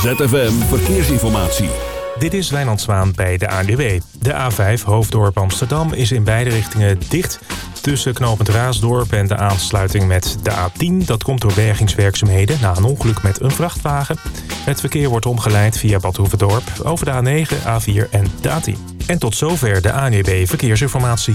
ZFM Verkeersinformatie. Dit is Wijnand Zwaan bij de ANWB. De A5 Hoofddorp Amsterdam is in beide richtingen dicht... tussen knooppunt Raasdorp en de aansluiting met de A10. Dat komt door bergingswerkzaamheden na een ongeluk met een vrachtwagen. Het verkeer wordt omgeleid via Bad Hoeverdorp over de A9, A4 en de A10. En tot zover de ANWB Verkeersinformatie.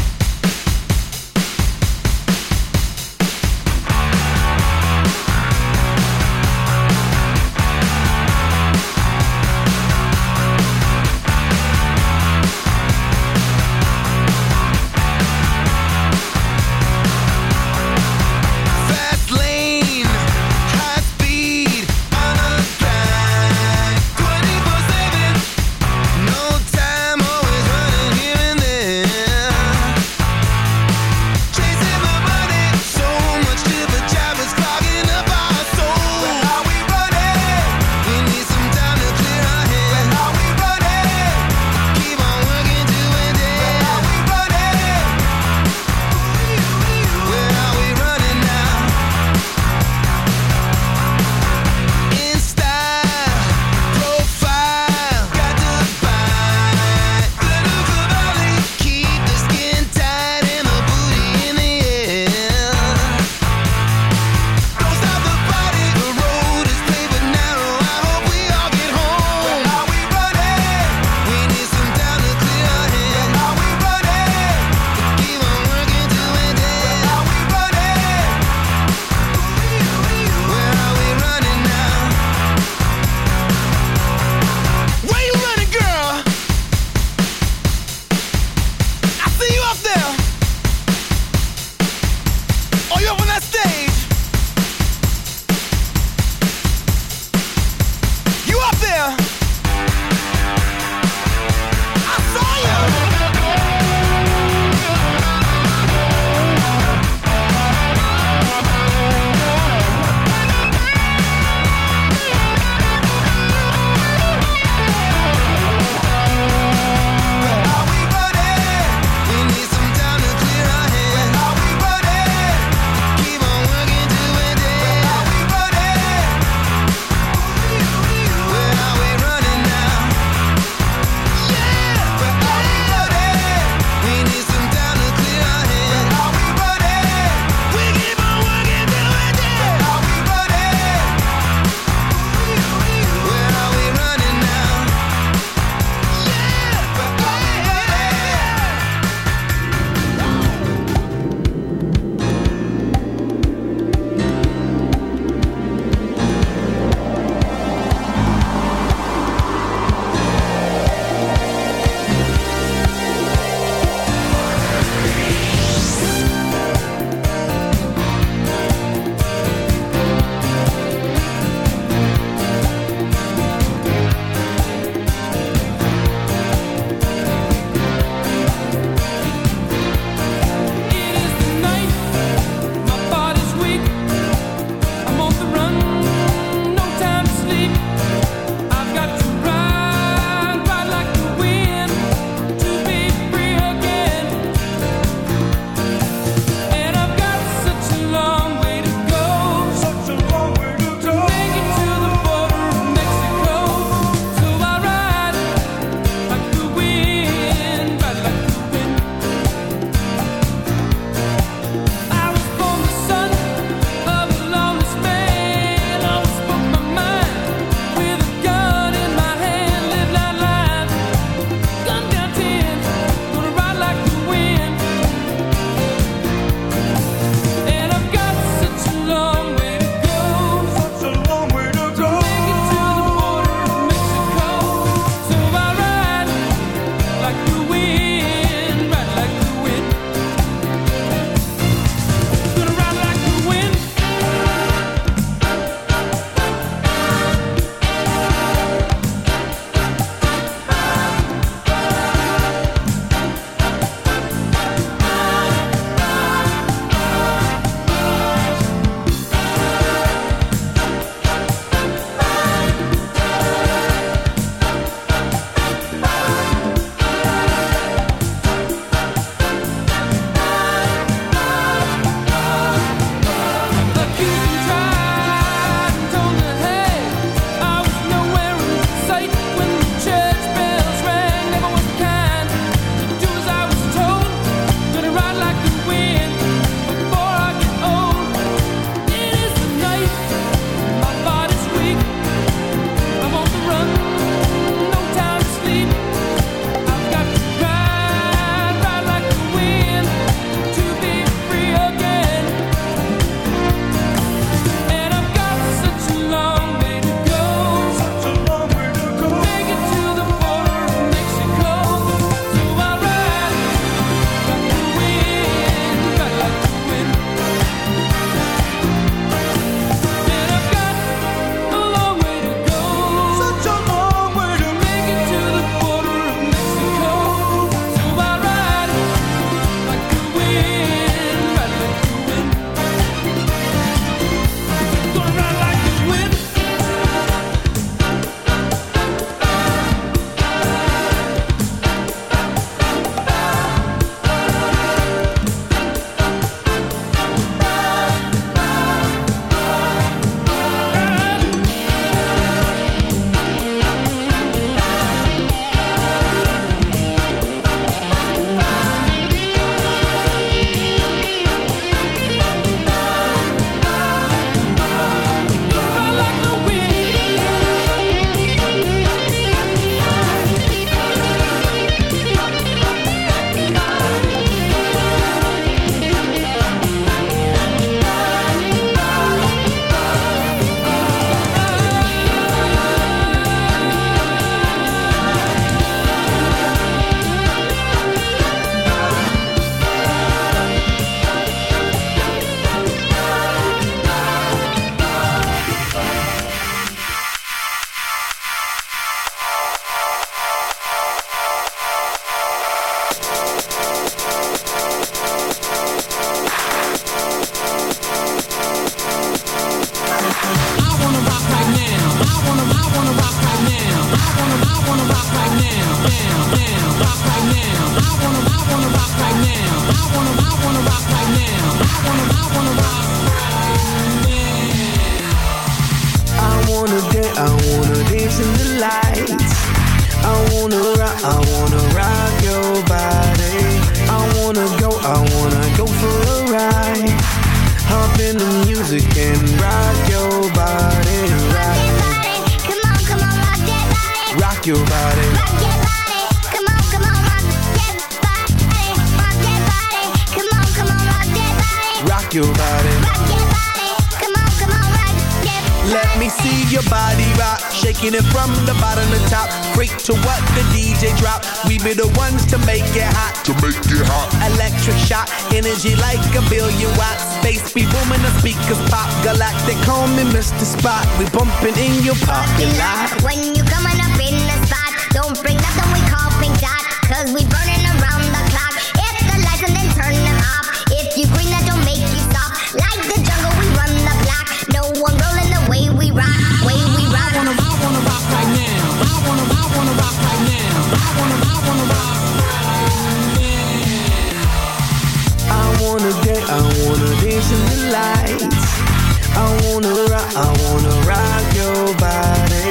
I wanna rock, I wanna rock your body.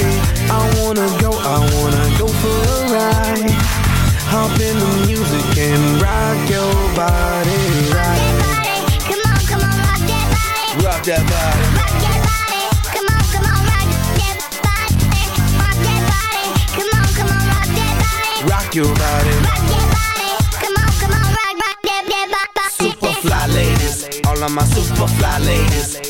I wanna go, I wanna go for a ride. Hop in the music and rock your body right. Come on, come on, rock that body. Rock that body. Rock that body. Come on, come on, rock that body. Rock that body. Come on, come on, rock that body. Rock your body. Rock body. Come on, come on, rock, rock that, that body. Super fly ladies, all of my super fly ladies,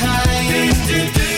behind.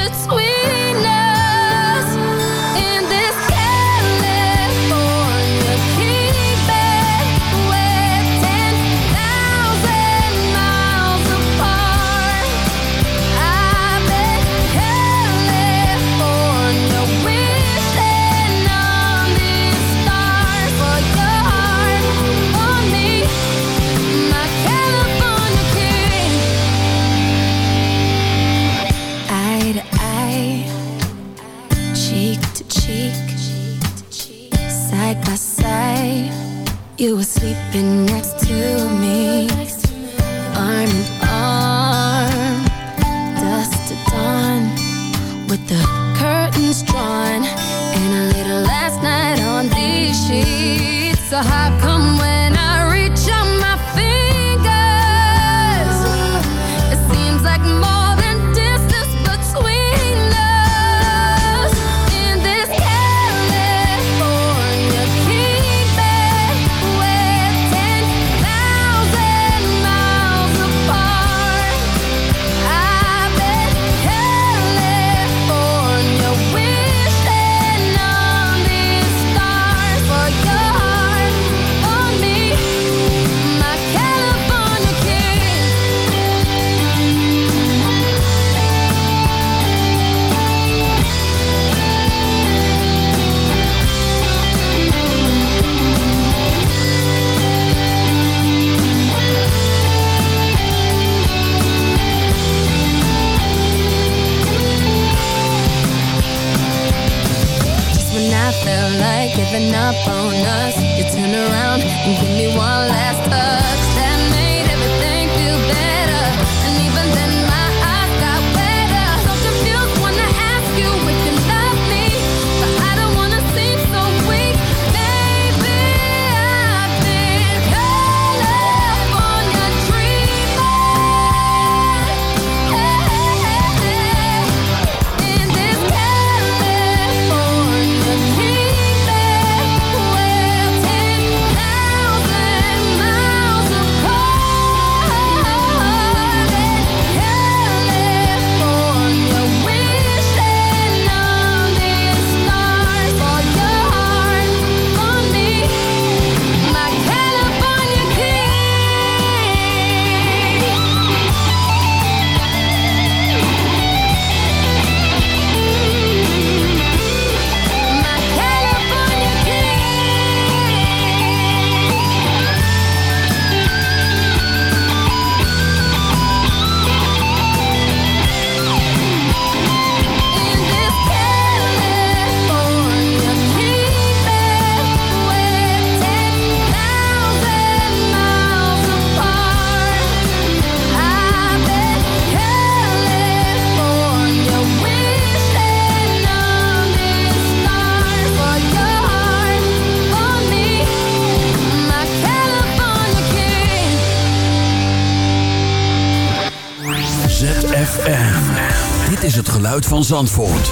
Zandvoort.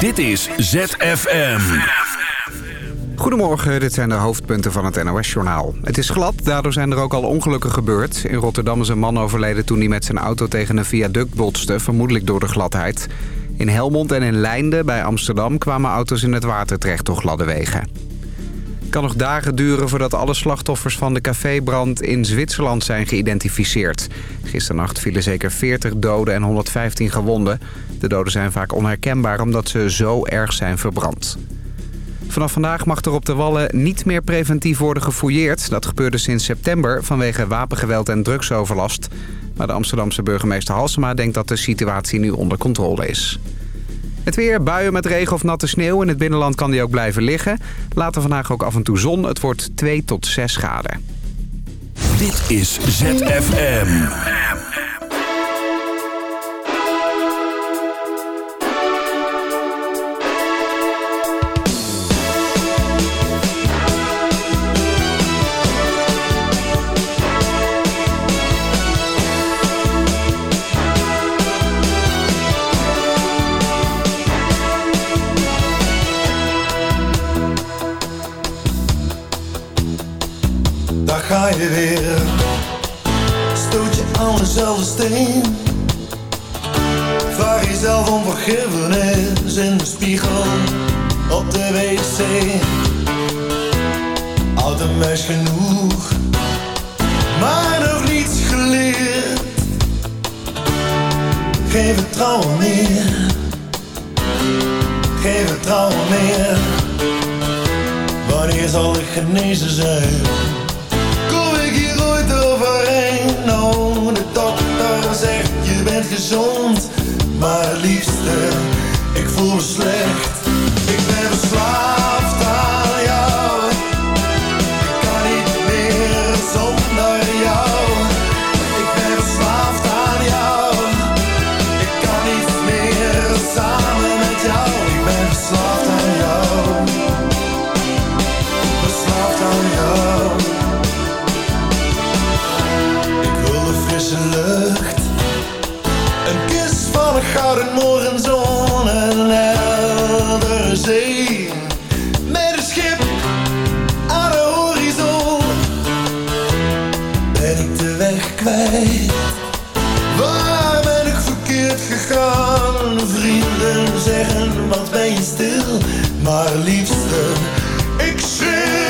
Dit is ZFM. Goedemorgen, dit zijn de hoofdpunten van het NOS-journaal. Het is glad, daardoor zijn er ook al ongelukken gebeurd. In Rotterdam is een man overleden toen hij met zijn auto tegen een viaduct botste... vermoedelijk door de gladheid. In Helmond en in Leinden bij Amsterdam kwamen auto's in het water terecht door gladde wegen. Kan nog dagen duren voordat alle slachtoffers van de cafébrand in Zwitserland zijn geïdentificeerd. Gisternacht vielen zeker 40 doden en 115 gewonden. De doden zijn vaak onherkenbaar omdat ze zo erg zijn verbrand. Vanaf vandaag mag er op de Wallen niet meer preventief worden gefouilleerd. Dat gebeurde sinds september vanwege wapengeweld en drugsoverlast. Maar de Amsterdamse burgemeester Halsema denkt dat de situatie nu onder controle is. Het weer, buien met regen of natte sneeuw. In het binnenland kan die ook blijven liggen. Later vandaag ook af en toe zon. Het wordt 2 tot 6 graden. Dit is ZFM. weer. Stoot je aan dezelfde steen. Vraag jezelf om vergiffenis In de spiegel op de wc. Oud een meisje genoeg Maar nog niets geleerd. Geen vertrouwen meer Geen vertrouwen meer. Wanneer zal ik genezen zijn? ben je stil, maar liefste, ik schreeuw.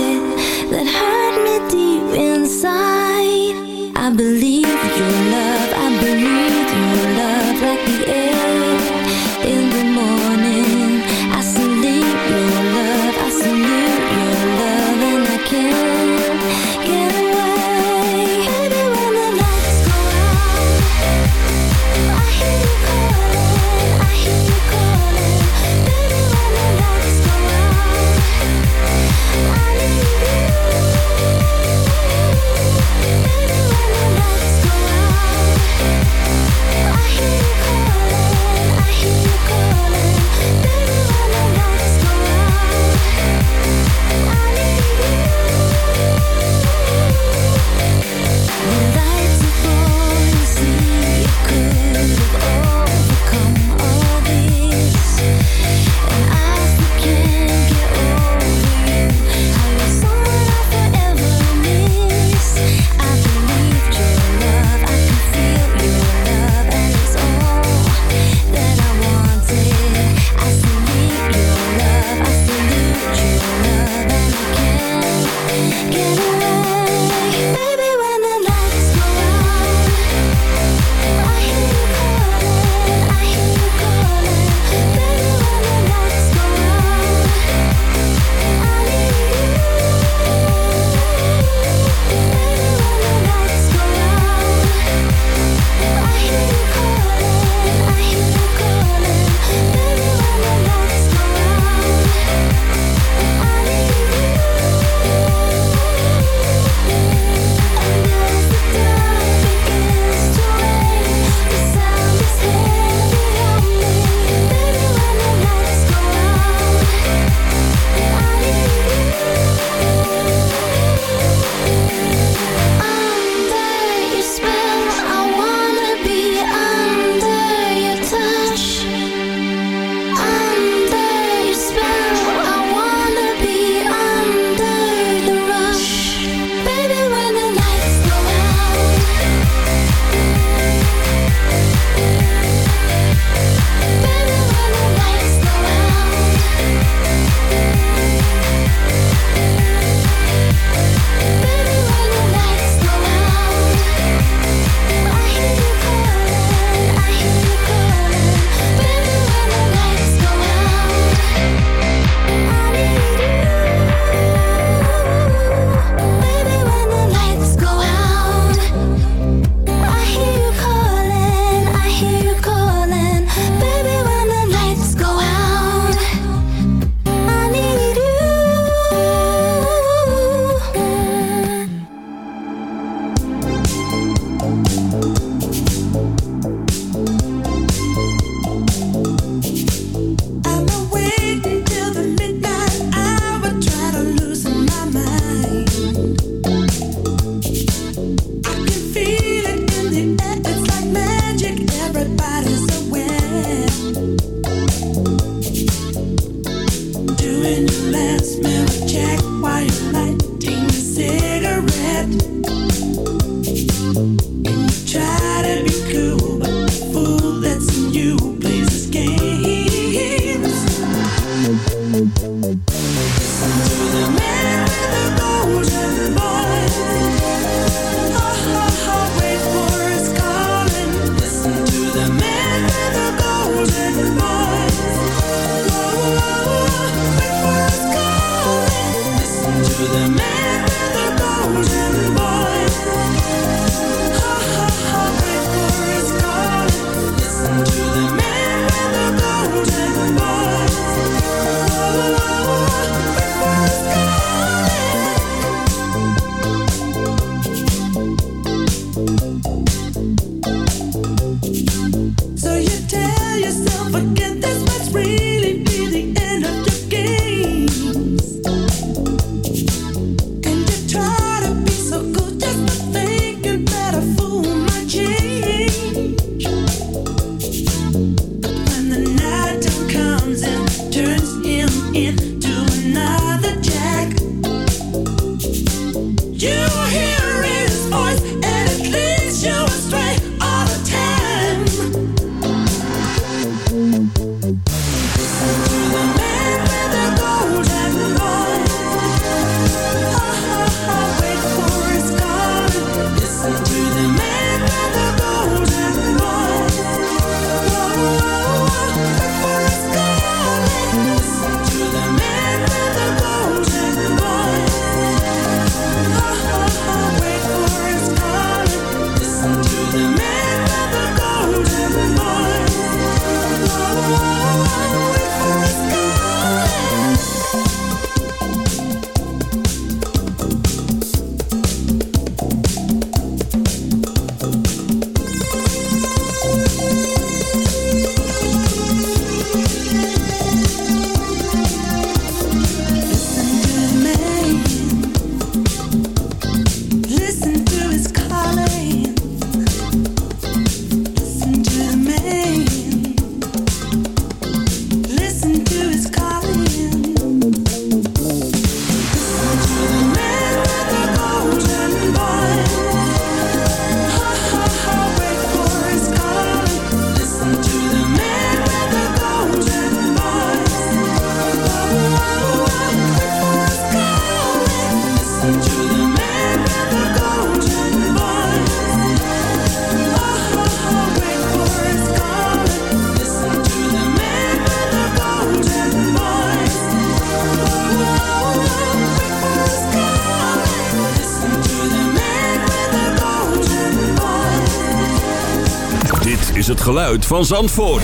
geluid van Zandvoort.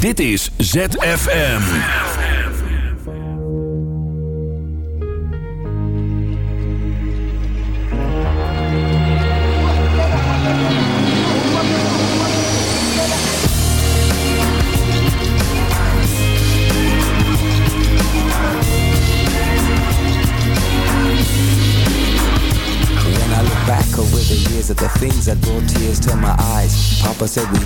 Dit is ZFM. When I look back over the years at the things that brought tears to my eyes, Papa said we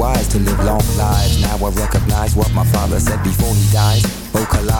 wise to live long lives. Now I recognize what my father said before he dies. Oh, Vocalize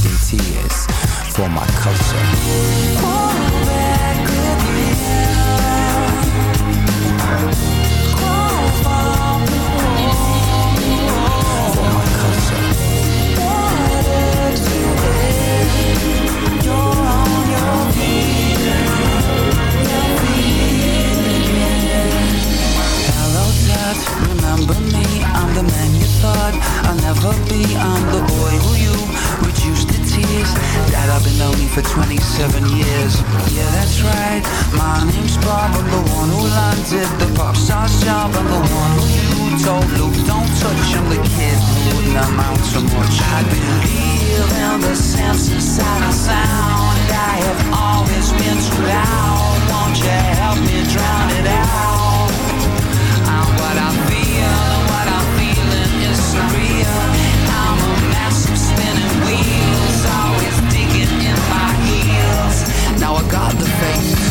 tears for my culture. Thought I'll never be. I'm the boy who you reduced to tears. Dad, I've been lonely for 27 years. Yeah, that's right. My name's Bob. I'm the one who landed the pop star's job. I'm the one who you told Luke, don't touch him. The kid who wouldn't amount to much. I believe in the sense of sound. I have always been too loud. Won't you help me drown it out? Wheels, always digging in my heels. Now I got the faith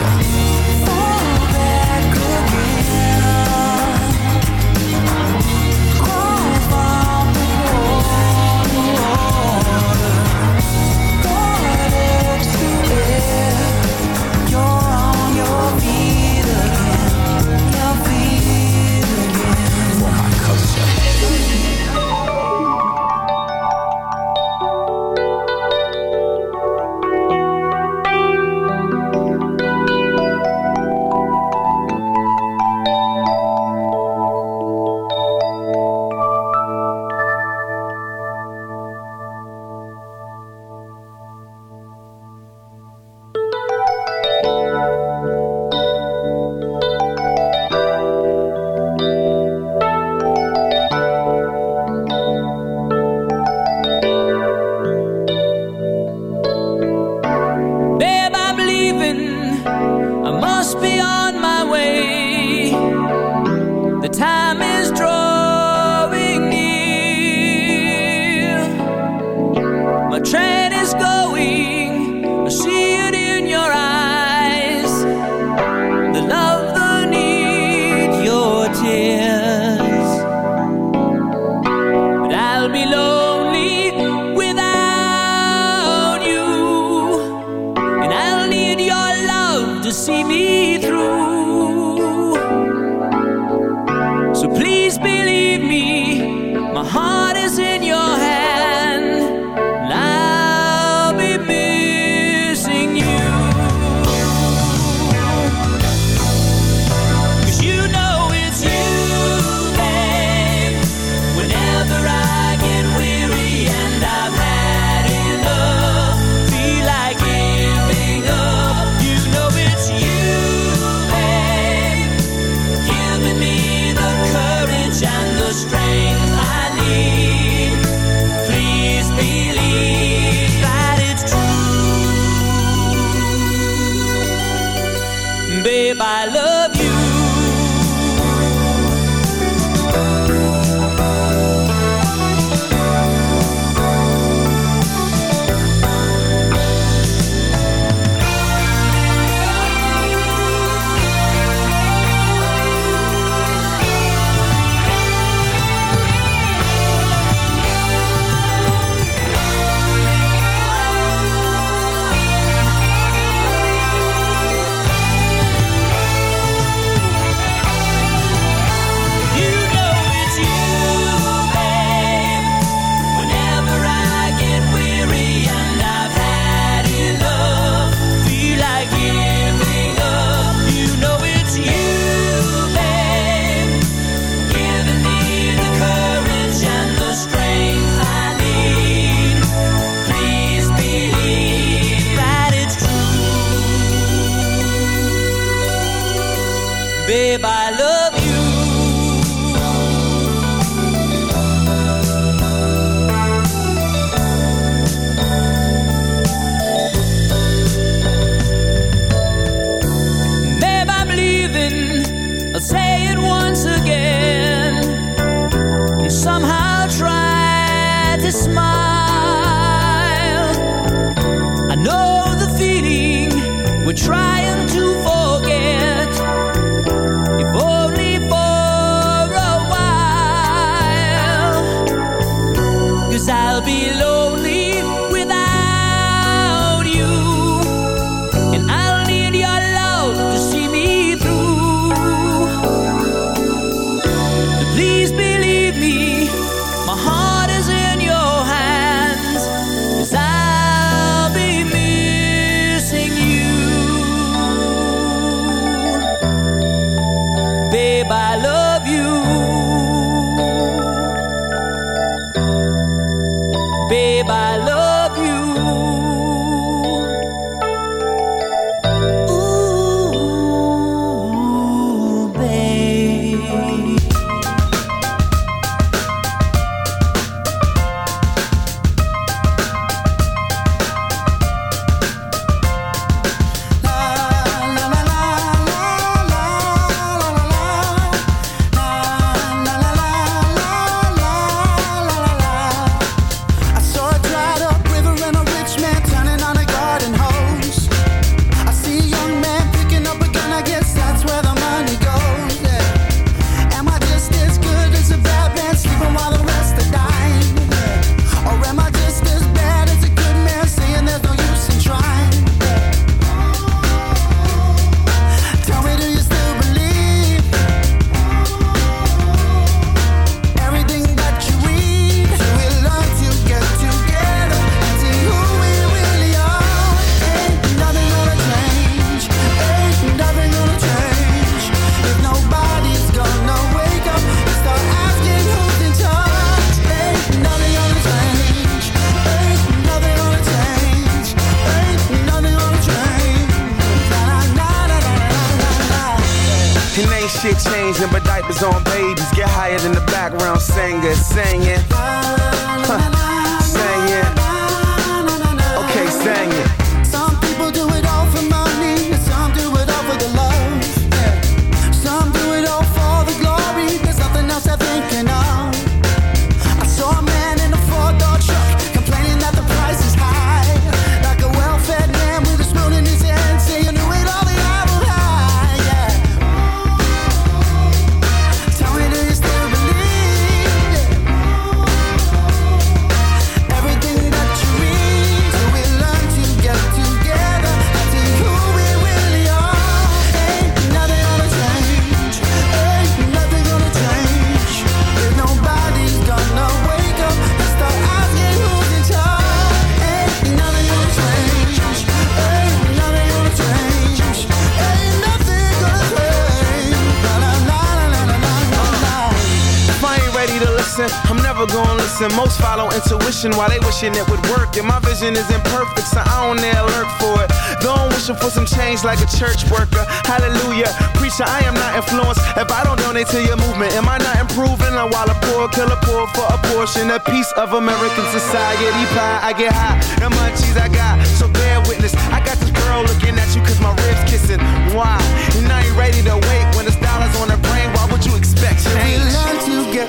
ja. I'm never gonna listen. Most follow intuition while they wishing it would work. And my vision is imperfect, so I don't dare lurk for it. Though I'm wishing for some change like a church worker. Hallelujah. Preacher, I am not influenced. If I don't donate to your movement, am I not improving? Or while a poor killer poor for a portion, a piece of American society pie. I get high, the munchies I got. So bear witness. I got this girl looking at you cause my ribs kissing. Why? And I ain't ready to wait when it's dollars on the brain. Why would you expect change? We learn to get